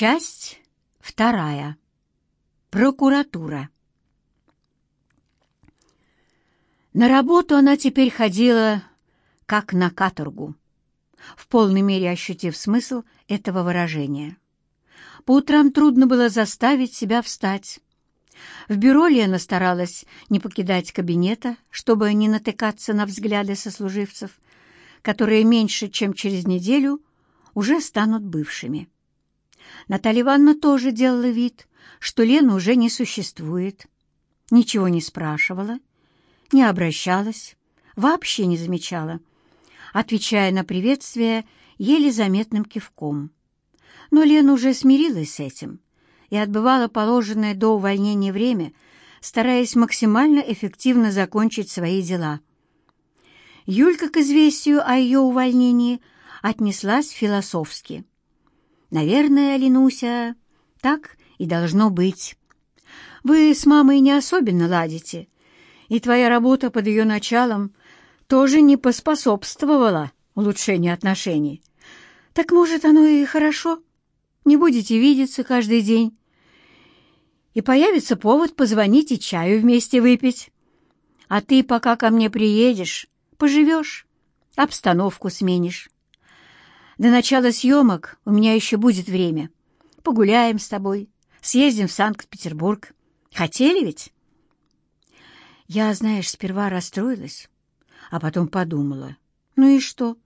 Часть вторая. Прокуратура. На работу она теперь ходила как на каторгу, в полной мере ощутив смысл этого выражения. По утрам трудно было заставить себя встать. В бюро Лена старалась не покидать кабинета, чтобы не натыкаться на взгляды сослуживцев, которые меньше, чем через неделю, уже станут бывшими. Наталья Ивановна тоже делала вид, что Лена уже не существует. Ничего не спрашивала, не обращалась, вообще не замечала, отвечая на приветствие еле заметным кивком. Но Лена уже смирилась с этим и отбывала положенное до увольнения время, стараясь максимально эффективно закончить свои дела. Юлька к известию о ее увольнении отнеслась философски. Наверное, Ленуся, так и должно быть. Вы с мамой не особенно ладите, и твоя работа под ее началом тоже не поспособствовала улучшению отношений. Так, может, оно и хорошо? Не будете видеться каждый день. И появится повод позвонить и чаю вместе выпить. А ты пока ко мне приедешь, поживешь, обстановку сменишь. До начала съемок у меня еще будет время. Погуляем с тобой, съездим в Санкт-Петербург. Хотели ведь?» Я, знаешь, сперва расстроилась, а потом подумала. «Ну и что?»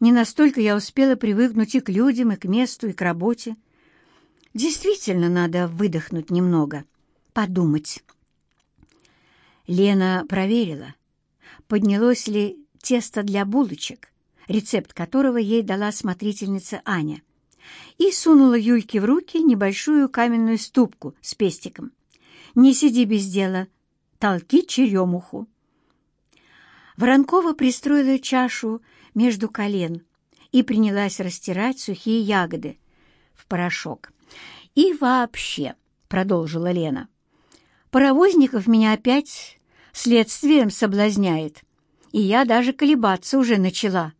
Не настолько я успела привыкнуть и к людям, и к месту, и к работе. Действительно, надо выдохнуть немного, подумать. Лена проверила, поднялось ли тесто для булочек, рецепт которого ей дала смотрительница Аня, и сунула Юльке в руки небольшую каменную ступку с пестиком. «Не сиди без дела, толки черемуху». Воронкова пристроила чашу между колен и принялась растирать сухие ягоды в порошок. «И вообще», — продолжила Лена, — «паровозников меня опять следствием соблазняет, и я даже колебаться уже начала».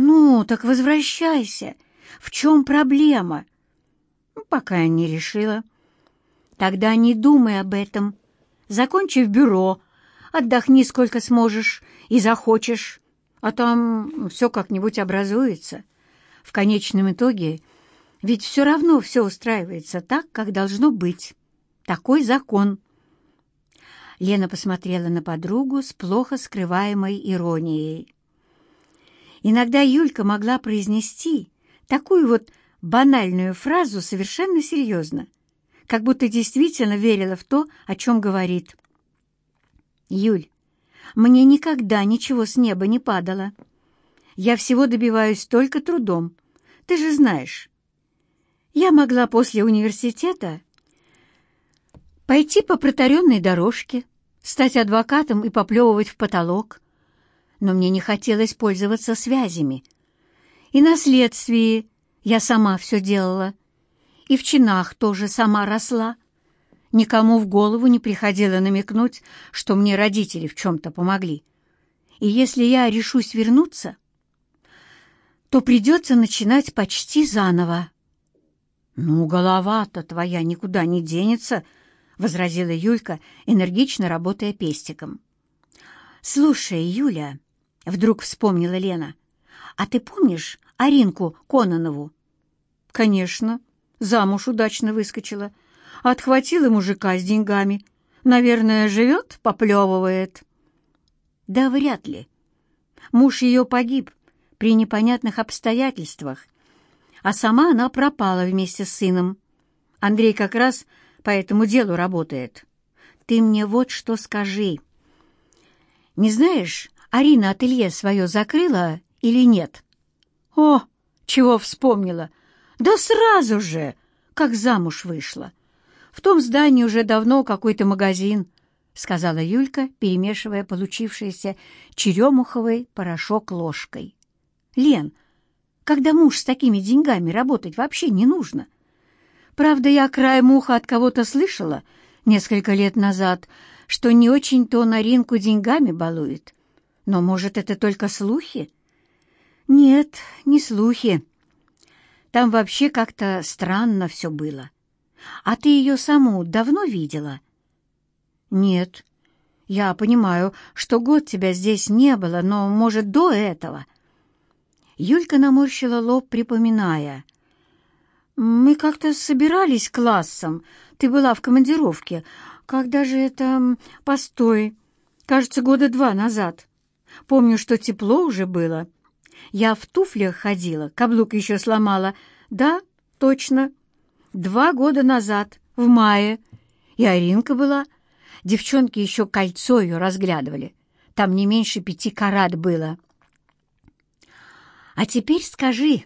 «Ну, так возвращайся. В чем проблема?» ну, «Пока я не решила». «Тогда не думай об этом. Закончи в бюро, отдохни сколько сможешь и захочешь, а там все как-нибудь образуется. В конечном итоге ведь все равно все устраивается так, как должно быть. Такой закон». Лена посмотрела на подругу с плохо скрываемой иронией. Иногда Юлька могла произнести такую вот банальную фразу совершенно серьезно, как будто действительно верила в то, о чем говорит. «Юль, мне никогда ничего с неба не падало. Я всего добиваюсь только трудом. Ты же знаешь. Я могла после университета пойти по протаренной дорожке, стать адвокатом и поплевывать в потолок, но мне не хотелось пользоваться связями. И на следствии я сама все делала. И в чинах тоже сама росла. Никому в голову не приходило намекнуть, что мне родители в чем-то помогли. И если я решусь вернуться, то придется начинать почти заново. «Ну, голова-то твоя никуда не денется», — возразила Юлька, энергично работая пестиком. «Слушай, Юля, Вдруг вспомнила Лена. «А ты помнишь Аринку Кононову?» «Конечно. Замуж удачно выскочила. Отхватила мужика с деньгами. Наверное, живет, поплевывает». «Да вряд ли. Муж ее погиб при непонятных обстоятельствах, а сама она пропала вместе с сыном. Андрей как раз по этому делу работает. Ты мне вот что скажи. Не знаешь, Арина ателье свое закрыла или нет? О, чего вспомнила? Да сразу же, как замуж вышла. В том здании уже давно какой-то магазин, сказала Юлька, перемешивая получившийся черемуховый порошок ложкой. Лен, когда муж с такими деньгами работать вообще не нужно. Правда, я край муха от кого-то слышала несколько лет назад, что не очень-то он Аринку деньгами балует. Но, может, это только слухи? Нет, не слухи. Там вообще как-то странно все было. А ты ее саму давно видела? Нет. Я понимаю, что год тебя здесь не было, но, может, до этого. Юлька наморщила лоб, припоминая. Мы как-то собирались классом. Ты была в командировке. Когда же это... Постой. Кажется, года два назад. Помню, что тепло уже было. Я в туфлях ходила, каблук еще сломала. Да, точно. Два года назад, в мае. И Аринка была. Девчонки еще кольцо ее разглядывали. Там не меньше пяти карат было. А теперь скажи,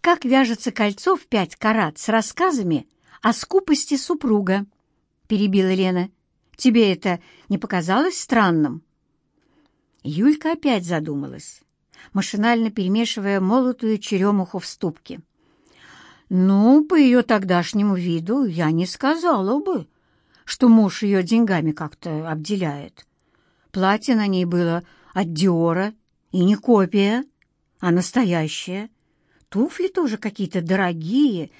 как вяжется кольцо в пять карат с рассказами о скупости супруга? — перебила Лена. — Тебе это не показалось странным? — Юлька опять задумалась, машинально перемешивая молотую черемуху в ступке. «Ну, по ее тогдашнему виду я не сказала бы, что муж ее деньгами как-то обделяет. Платье на ней было от Диора, и не копия, а настоящее. Туфли тоже какие-то дорогие.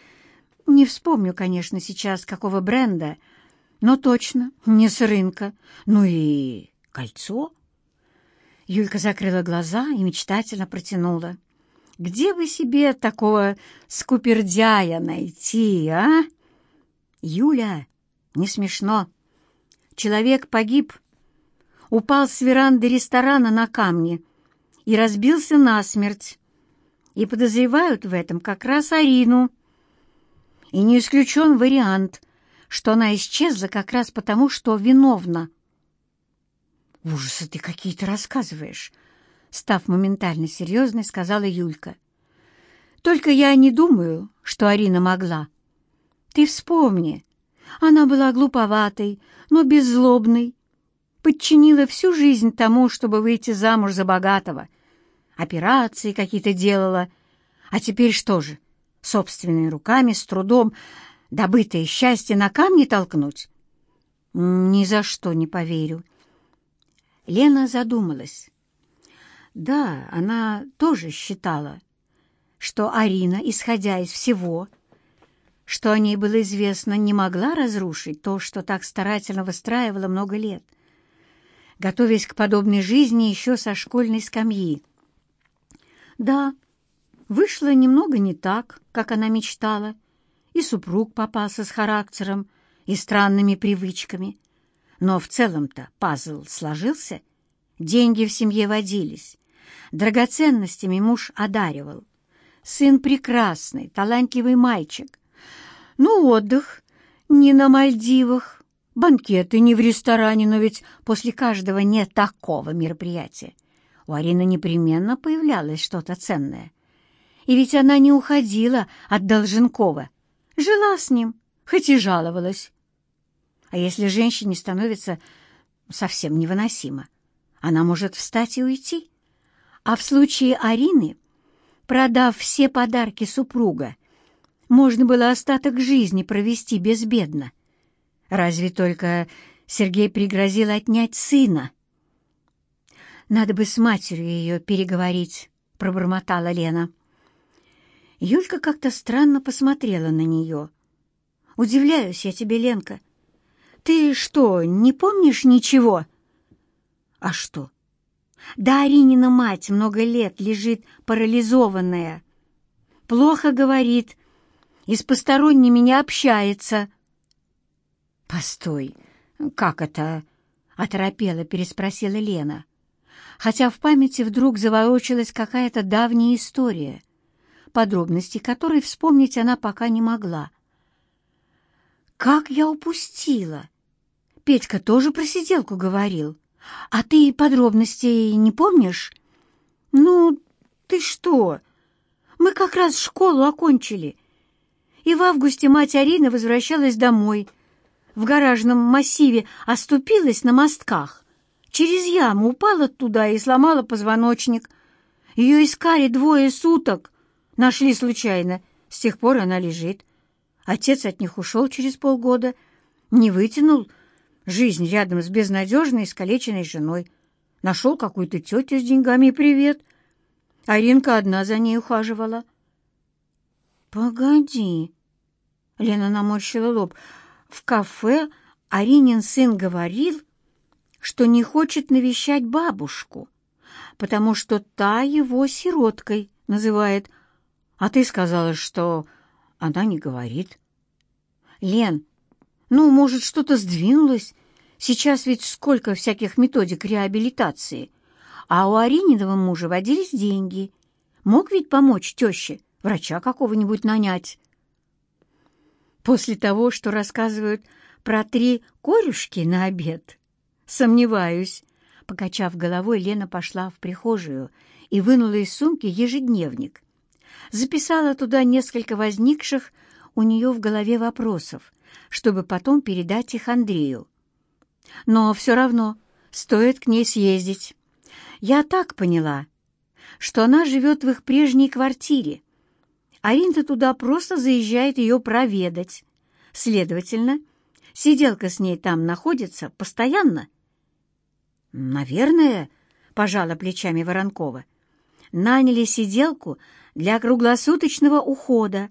Не вспомню, конечно, сейчас, какого бренда, но точно не с рынка. Ну и кольцо». Юлька закрыла глаза и мечтательно протянула. «Где бы себе такого скупердяя найти, а?» «Юля, не смешно. Человек погиб, упал с веранды ресторана на камни и разбился насмерть. И подозревают в этом как раз Арину. И не исключен вариант, что она исчезла как раз потому, что виновна Ужасы ты какие-то рассказываешь!» Став моментально серьезной, сказала Юлька. «Только я не думаю, что Арина могла. Ты вспомни, она была глуповатой, но беззлобной, подчинила всю жизнь тому, чтобы выйти замуж за богатого, операции какие-то делала. А теперь что же, собственными руками, с трудом, добытое счастье на камни толкнуть?» «Ни за что не поверю», Лена задумалась. Да, она тоже считала, что Арина, исходя из всего, что о ней было известно, не могла разрушить то, что так старательно выстраивала много лет, готовясь к подобной жизни еще со школьной скамьи. Да, вышло немного не так, как она мечтала, и супруг попался с характером и странными привычками но в целом-то пазл сложился. Деньги в семье водились, драгоценностями муж одаривал. Сын прекрасный, талантливый мальчик. Ну, отдых не на Мальдивах, банкеты не в ресторане, но ведь после каждого не такого мероприятия. У Арины непременно появлялось что-то ценное. И ведь она не уходила от Долженкова. Жила с ним, хоть и жаловалась, а если женщине становится совсем невыносимо, она может встать и уйти. А в случае Арины, продав все подарки супруга, можно было остаток жизни провести безбедно. Разве только Сергей пригрозил отнять сына. «Надо бы с матерью ее переговорить», — пробормотала Лена. Юлька как-то странно посмотрела на нее. «Удивляюсь я тебе, Ленка. «Ты что, не помнишь ничего?» «А что?» «Да Аринина мать много лет лежит парализованная. Плохо говорит, и с посторонними не общается». «Постой, как это?» — оторопела, переспросила Лена. Хотя в памяти вдруг заворочилась какая-то давняя история, подробности которой вспомнить она пока не могла. «Как я упустила!» Петька тоже про сиделку говорил. А ты подробностей не помнишь? Ну, ты что? Мы как раз школу окончили. И в августе мать Арина возвращалась домой. В гаражном массиве оступилась на мостках. Через яму упала туда и сломала позвоночник. Ее искали двое суток. Нашли случайно. С тех пор она лежит. Отец от них ушел через полгода. Не вытянул, Жизнь рядом с безнадежной искалеченной женой. Нашел какую-то тетю с деньгами и привет. Аринка одна за ней ухаживала. «Погоди!» — Лена наморщила лоб. «В кафе Аринин сын говорил, что не хочет навещать бабушку, потому что та его сироткой называет. А ты сказала, что она не говорит». «Лен, ну, может, что-то сдвинулось? Сейчас ведь сколько всяких методик реабилитации. А у Арининого мужа водились деньги. Мог ведь помочь теще, врача какого-нибудь нанять. После того, что рассказывают про три корюшки на обед, сомневаюсь. Покачав головой, Лена пошла в прихожую и вынула из сумки ежедневник. Записала туда несколько возникших у нее в голове вопросов, чтобы потом передать их Андрею. Но все равно стоит к ней съездить. Я так поняла, что она живет в их прежней квартире. Аринта туда просто заезжает ее проведать. Следовательно, сиделка с ней там находится постоянно. «Наверное», — пожала плечами Воронкова, — «наняли сиделку для круглосуточного ухода,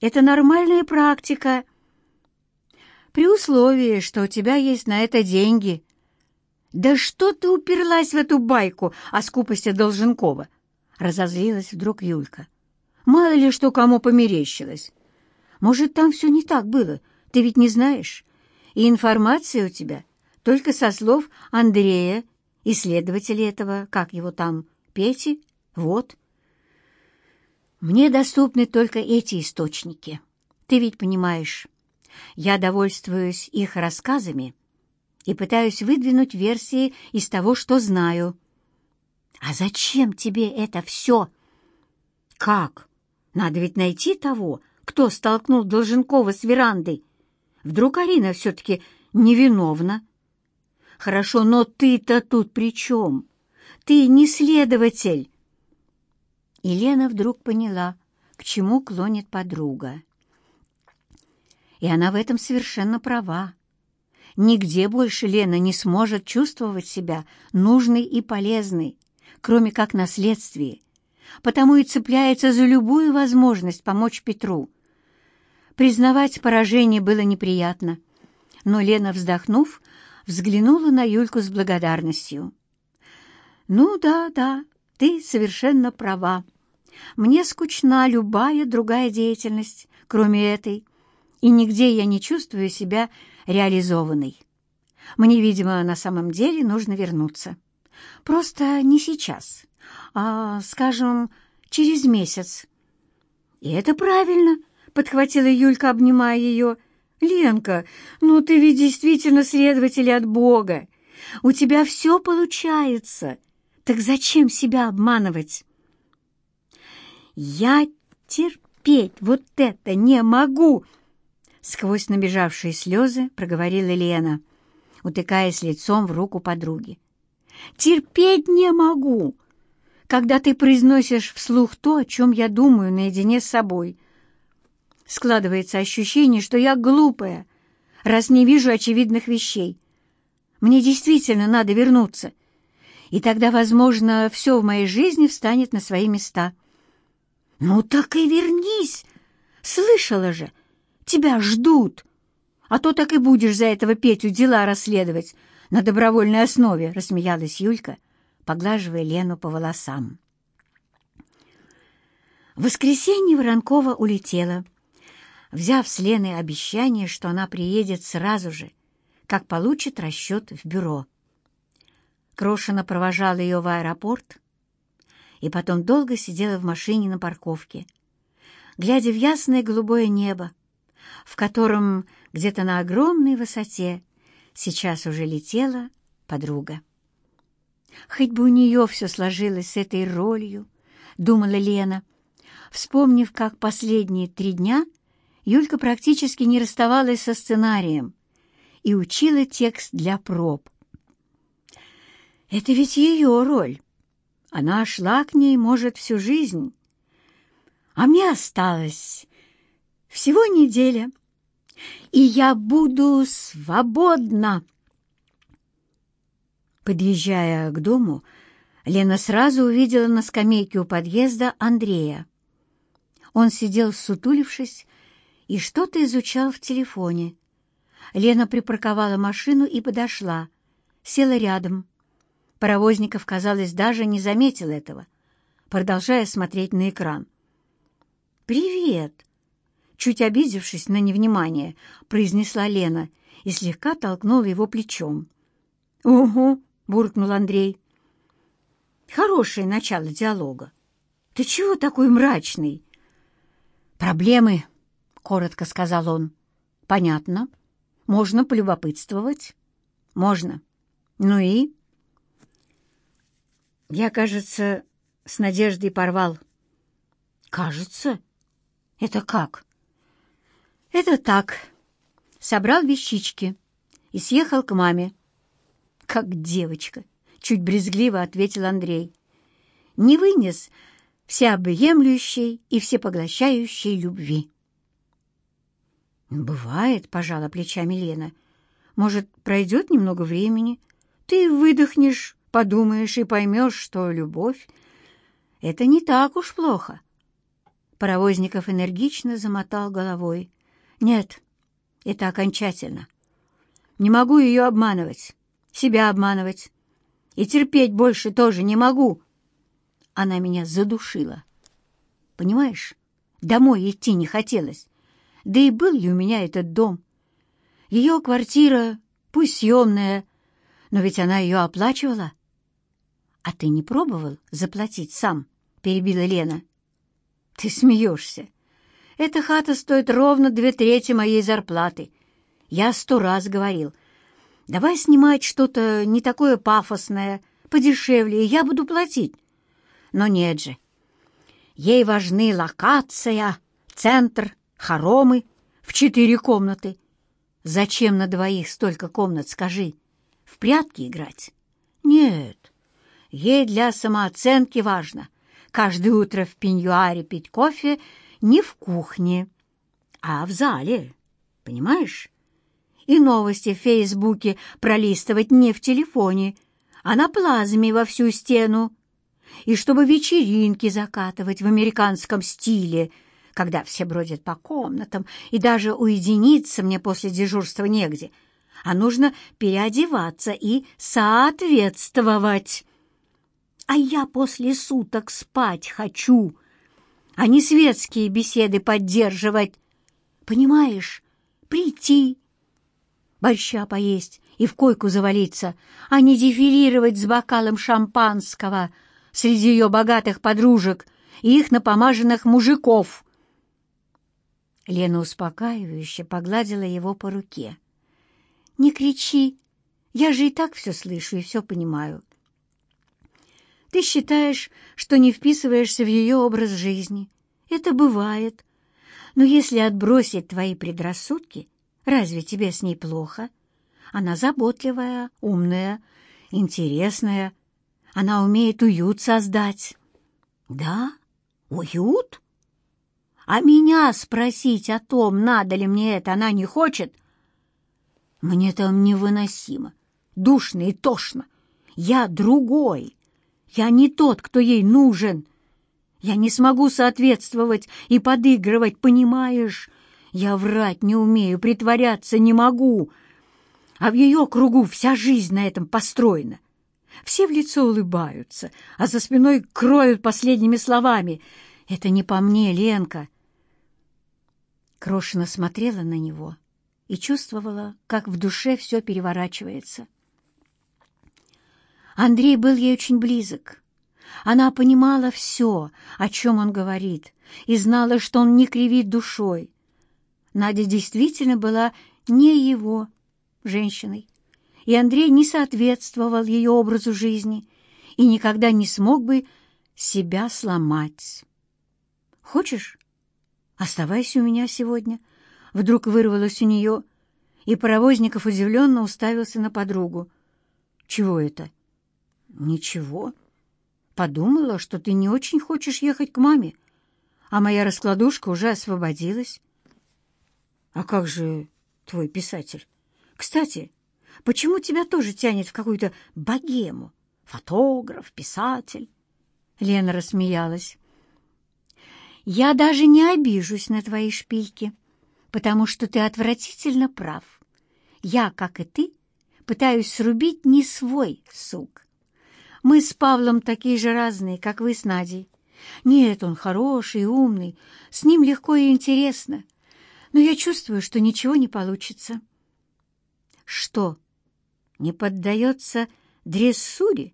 это нормальная практика. При условии, что у тебя есть на это деньги. Да что ты уперлась в эту байку о скупости Долженкова? Разозлилась вдруг Юлька. Мало ли что кому померещилось. Может, там все не так было, ты ведь не знаешь. И информация у тебя только со слов Андрея, исследователя этого, как его там, Пети, вот, — мне доступны только эти источники. Ты ведь понимаешь, я довольствуюсь их рассказами и пытаюсь выдвинуть версии из того, что знаю. А зачем тебе это все? Как? Надо ведь найти того, кто столкнул Долженкова с верандой. Вдруг Арина все-таки невиновна? Хорошо, но ты-то тут при чем? Ты не следователь и Лена вдруг поняла, к чему клонит подруга. И она в этом совершенно права. Нигде больше Лена не сможет чувствовать себя нужной и полезной, кроме как на потому и цепляется за любую возможность помочь Петру. Признавать поражение было неприятно, но Лена, вздохнув, взглянула на Юльку с благодарностью. «Ну да, да, ты совершенно права», мне скучна любая другая деятельность, кроме этой, и нигде я не чувствую себя реализованной. Мне, видимо, на самом деле нужно вернуться. Просто не сейчас, а, скажем, через месяц. «И это правильно», — подхватила Юлька, обнимая ее. «Ленка, ну ты ведь действительно следователь от Бога. У тебя все получается. Так зачем себя обманывать?» «Я терпеть вот это не могу!» Сквозь набежавшие слезы проговорила Лена, утыкаясь лицом в руку подруги. «Терпеть не могу, когда ты произносишь вслух то, о чем я думаю наедине с собой. Складывается ощущение, что я глупая, раз не вижу очевидных вещей. Мне действительно надо вернуться, и тогда, возможно, все в моей жизни встанет на свои места». «Ну так и вернись! Слышала же, тебя ждут! А то так и будешь за этого Петю дела расследовать на добровольной основе!» — рассмеялась Юлька, поглаживая Лену по волосам. В воскресенье Воронкова улетела, взяв с Леной обещание, что она приедет сразу же, как получит расчет в бюро. Крошина провожала ее в аэропорт, и потом долго сидела в машине на парковке, глядя в ясное голубое небо, в котором где-то на огромной высоте сейчас уже летела подруга. Хоть бы у нее все сложилось с этой ролью, думала Лена, вспомнив, как последние три дня Юлька практически не расставалась со сценарием и учила текст для проб. Это ведь ее роль. Она шла к ней, может, всю жизнь. А мне осталось всего неделя, и я буду свободна. Подъезжая к дому, Лена сразу увидела на скамейке у подъезда Андрея. Он сидел, сутулившись, и что-то изучал в телефоне. Лена припарковала машину и подошла, села рядом. Паровозников, казалось, даже не заметил этого, продолжая смотреть на экран. «Привет!» Чуть обидевшись на невнимание, произнесла Лена и слегка толкнула его плечом. «Угу!» — буркнул Андрей. «Хорошее начало диалога. Ты чего такой мрачный?» «Проблемы», — коротко сказал он. «Понятно. Можно полюбопытствовать?» «Можно. Ну и?» Я, кажется, с надеждой порвал. Кажется? Это как? Это так. Собрал вещички и съехал к маме. Как девочка, чуть брезгливо ответил Андрей. Не вынес всеобъемлющей и всепоглощающей любви. «Бывает», — пожала плечами Лена. «Может, пройдет немного времени? Ты выдохнешь Подумаешь и поймешь, что любовь — это не так уж плохо. Паровозников энергично замотал головой. Нет, это окончательно. Не могу ее обманывать, себя обманывать. И терпеть больше тоже не могу. Она меня задушила. Понимаешь, домой идти не хотелось. Да и был ли у меня этот дом? Ее квартира, пусть съемная, но ведь она ее оплачивала. «А ты не пробовал заплатить сам?» — перебила Лена. «Ты смеешься. Эта хата стоит ровно две трети моей зарплаты. Я сто раз говорил. Давай снимать что-то не такое пафосное, подешевле, и я буду платить. Но нет же. Ей важны локация, центр, хоромы в четыре комнаты. Зачем на двоих столько комнат, скажи? В прятки играть? Нет, ей для самооценки важно. Каждое утро в пеньюаре пить кофе не в кухне, а в зале, понимаешь? И новости в Фейсбуке пролистывать не в телефоне, а на плазме во всю стену. И чтобы вечеринки закатывать в американском стиле, когда все бродят по комнатам, и даже уединиться мне после дежурства негде, а нужно переодеваться и соответствовать а я после суток спать хочу, а не светские беседы поддерживать. Понимаешь, прийти, борща поесть и в койку завалиться, а не дефилировать с бокалом шампанского среди ее богатых подружек и их напомаженных мужиков. Лена успокаивающе погладила его по руке. «Не кричи, я же и так все слышу и все понимаю. Ты считаешь, что не вписываешься в ее образ жизни. Это бывает. Но если отбросить твои предрассудки, разве тебе с ней плохо? Она заботливая, умная, интересная. Она умеет уют создать. Да? Уют? А меня спросить о том, надо ли мне это, она не хочет? Мне там невыносимо, душно и тошно. Я другой. Я не тот, кто ей нужен. Я не смогу соответствовать и подыгрывать, понимаешь? Я врать не умею, притворяться не могу. А в ее кругу вся жизнь на этом построена. Все в лицо улыбаются, а за спиной кроют последними словами. «Это не по мне, Ленка!» Крошина смотрела на него и чувствовала, как в душе все переворачивается. Андрей был ей очень близок. Она понимала все, о чем он говорит, и знала, что он не кривит душой. Надя действительно была не его женщиной, и Андрей не соответствовал ее образу жизни и никогда не смог бы себя сломать. «Хочешь, оставайся у меня сегодня?» Вдруг вырвалось у нее, и Паровозников удивленно уставился на подругу. «Чего это?» «Ничего. Подумала, что ты не очень хочешь ехать к маме, а моя раскладушка уже освободилась». «А как же твой писатель? Кстати, почему тебя тоже тянет в какую-то богему? Фотограф, писатель?» Лена рассмеялась. «Я даже не обижусь на твои шпильки, потому что ты отвратительно прав. Я, как и ты, пытаюсь срубить не свой сук. Мы с Павлом такие же разные, как вы с Надей. Нет, он хороший, и умный, с ним легко и интересно. Но я чувствую, что ничего не получится. Что, не поддается дрессуре?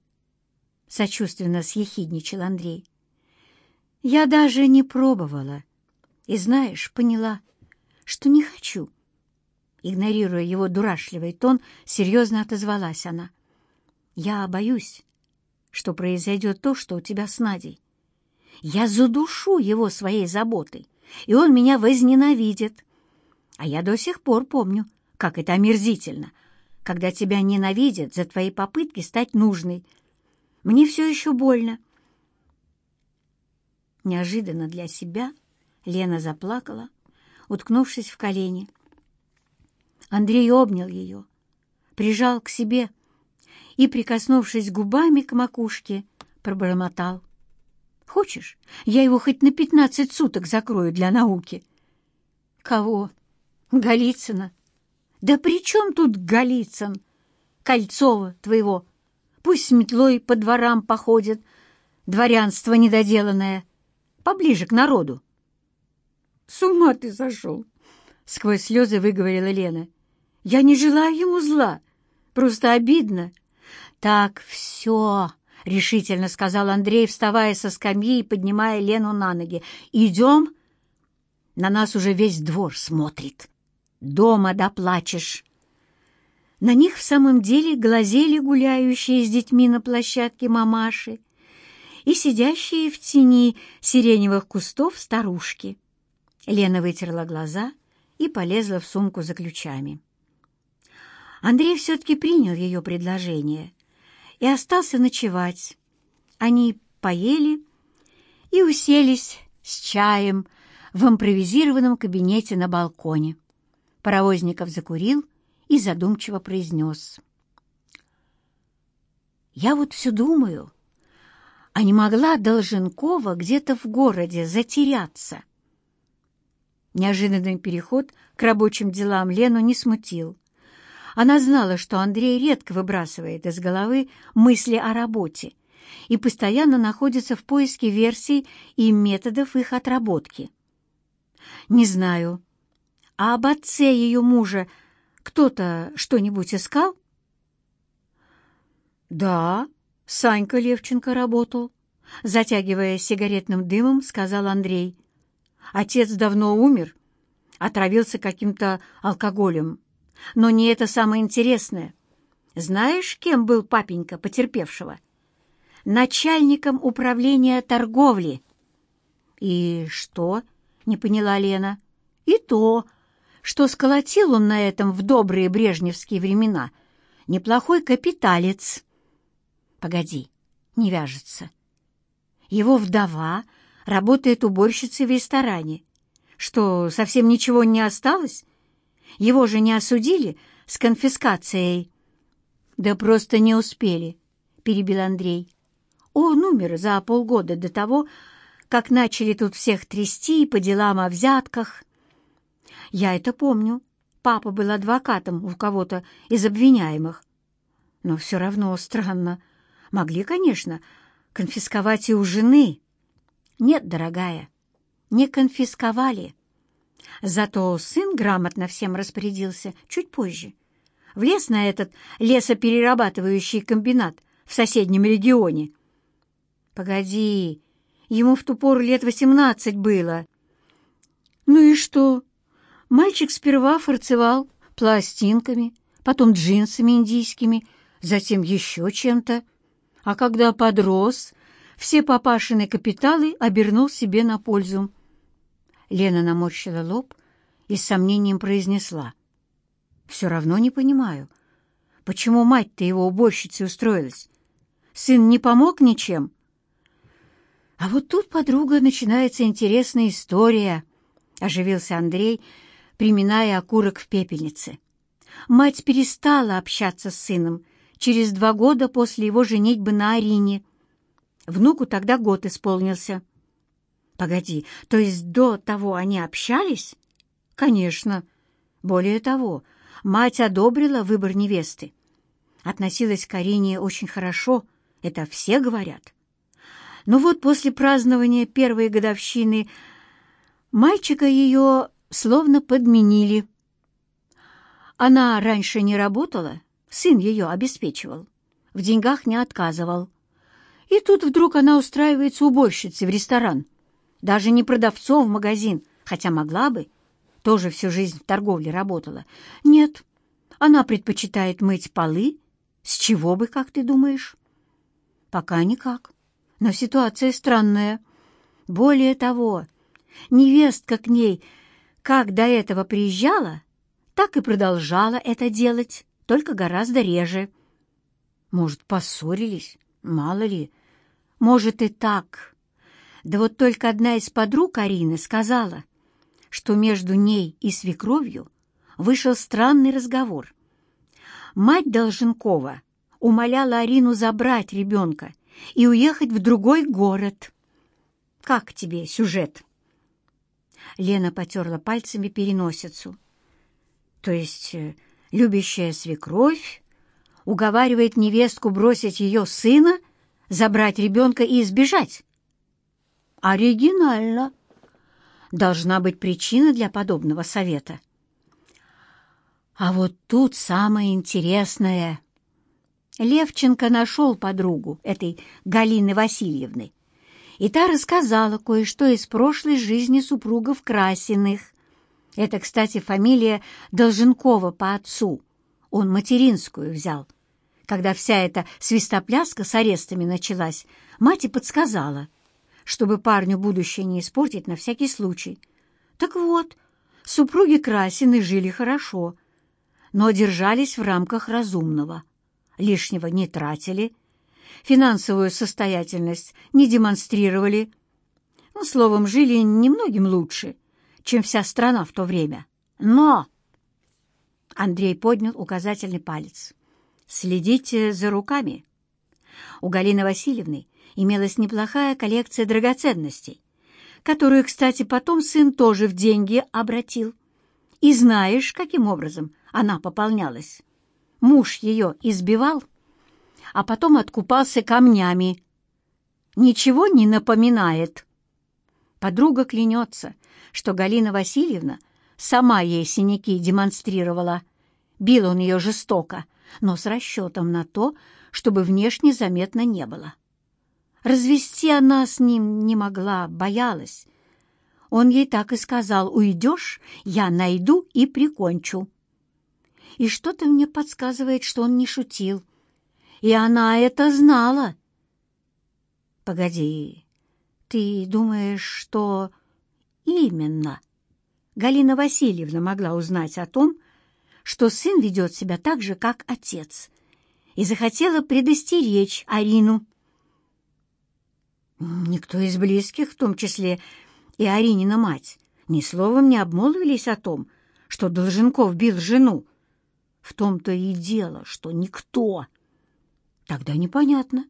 Сочувственно съехидничал Андрей. Я даже не пробовала. И, знаешь, поняла, что не хочу. Игнорируя его дурашливый тон, серьезно отозвалась она. Я боюсь, что произойдет то, что у тебя с Надей. Я задушу его своей заботой, и он меня возненавидит. А я до сих пор помню, как это омерзительно, когда тебя ненавидят за твои попытки стать нужной. Мне все еще больно. Неожиданно для себя Лена заплакала, уткнувшись в колени. Андрей обнял ее, прижал к себе, — и, прикоснувшись губами к макушке, пробормотал. «Хочешь, я его хоть на пятнадцать суток закрою для науки?» «Кого? Голицына?» «Да при чем тут Голицын? Кольцова твоего. Пусть с метлой по дворам походит, дворянство недоделанное, поближе к народу». «С ума ты зашел!» — сквозь слезы выговорила Лена. «Я не желаю ему зла, просто обидно, «Так, все!» — решительно сказал Андрей, вставая со скамьи и поднимая Лену на ноги. «Идем?» На нас уже весь двор смотрит. «Дома доплачешь!» На них в самом деле глазели гуляющие с детьми на площадке мамаши и сидящие в тени сиреневых кустов старушки. Лена вытерла глаза и полезла в сумку за ключами. Андрей все-таки принял ее предложение и остался ночевать. Они поели и уселись с чаем в импровизированном кабинете на балконе. Паровозников закурил и задумчиво произнес. «Я вот все думаю, а не могла Долженкова где-то в городе затеряться?» Неожиданный переход к рабочим делам Лену не смутил. Она знала, что Андрей редко выбрасывает из головы мысли о работе и постоянно находится в поиске версий и методов их отработки. «Не знаю. А об отце ее мужа кто-то что-нибудь искал?» «Да, Санька Левченко работал», — затягивая сигаретным дымом, сказал Андрей. «Отец давно умер, отравился каким-то алкоголем. Но не это самое интересное. Знаешь, кем был папенька потерпевшего? Начальником управления торговли. И что? Не поняла Лена. И то, что сколотил он на этом в добрые брежневские времена. Неплохой капиталец. Погоди, не вяжется. Его вдова работает уборщицей в ресторане. Что, совсем ничего не осталось? Его же не осудили с конфискацией?» «Да просто не успели», — перебил Андрей. «Он умер за полгода до того, как начали тут всех трясти по делам о взятках». «Я это помню. Папа был адвокатом у кого-то из обвиняемых. Но все равно странно. Могли, конечно, конфисковать и у жены». «Нет, дорогая, не конфисковали». Зато сын грамотно всем распорядился чуть позже. Влез на этот лесоперерабатывающий комбинат в соседнем регионе. «Погоди, ему в ту пору лет восемнадцать было». «Ну и что?» Мальчик сперва фарцевал пластинками, потом джинсами индийскими, затем еще чем-то. А когда подрос, все папашины капиталы обернул себе на пользу. Лена наморщила лоб и с сомнением произнесла. «Все равно не понимаю, почему мать-то его уборщицей устроилась? Сын не помог ничем?» «А вот тут, подруга, начинается интересная история», — оживился Андрей, приминая окурок в пепельнице. «Мать перестала общаться с сыном через два года после его женитьбы на Арине. Внуку тогда год исполнился». Погоди, то есть до того они общались? Конечно. Более того, мать одобрила выбор невесты. Относилась к Арине очень хорошо, это все говорят. Но ну вот после празднования первой годовщины мальчика ее словно подменили. Она раньше не работала, сын ее обеспечивал, в деньгах не отказывал. И тут вдруг она устраивается уборщицей в ресторан — даже не продавцом в магазин, хотя могла бы, тоже всю жизнь в торговле работала. Нет, она предпочитает мыть полы. С чего бы, как ты думаешь? Пока никак. Но ситуация странная. Более того, невестка к ней как до этого приезжала, так и продолжала это делать, только гораздо реже. Может, поссорились? Мало ли. Может, и так. Да вот только одна из подруг Арины сказала, что между ней и свекровью вышел странный разговор. Мать Долженкова умоляла Арину забрать ребенка и уехать в другой город. «Как тебе сюжет?» Лена потерла пальцами переносицу. «То есть э, любящая свекровь уговаривает невестку бросить ее сына, забрать ребенка и избежать?» оригинально. Должна быть причина для подобного совета. А вот тут самое интересное. Левченко нашел подругу этой Галины Васильевны, и та рассказала кое-что из прошлой жизни супругов Красиных. Это, кстати, фамилия Долженкова по отцу. Он материнскую взял. Когда вся эта свистопляска с арестами началась, мать и подсказала — чтобы парню будущее не испортить на всякий случай. Так вот, супруги Красины жили хорошо, но держались в рамках разумного. Лишнего не тратили, финансовую состоятельность не демонстрировали. Ну, словом, жили немногим лучше, чем вся страна в то время. Но... Андрей поднял указательный палец. «Следите за руками. У Галины Васильевны имелась неплохая коллекция драгоценностей, которую, кстати, потом сын тоже в деньги обратил. И знаешь, каким образом она пополнялась? Муж ее избивал, а потом откупался камнями. Ничего не напоминает. Подруга клянется, что Галина Васильевна сама ей синяки демонстрировала. Бил он ее жестоко, но с расчетом на то, чтобы внешне заметно не было развести она с ним не могла, боялась. Он ей так и сказал, «Уйдешь, я найду и прикончу». И что-то мне подсказывает, что он не шутил. И она это знала. «Погоди, ты думаешь, что...» «Именно!» Галина Васильевна могла узнать о том, что сын ведет себя так же, как отец, и захотела предостеречь Арину. Никто из близких, в том числе и Аринина мать, ни словом не обмолвились о том, что Долженков бил жену. В том-то и дело, что никто. Тогда непонятно,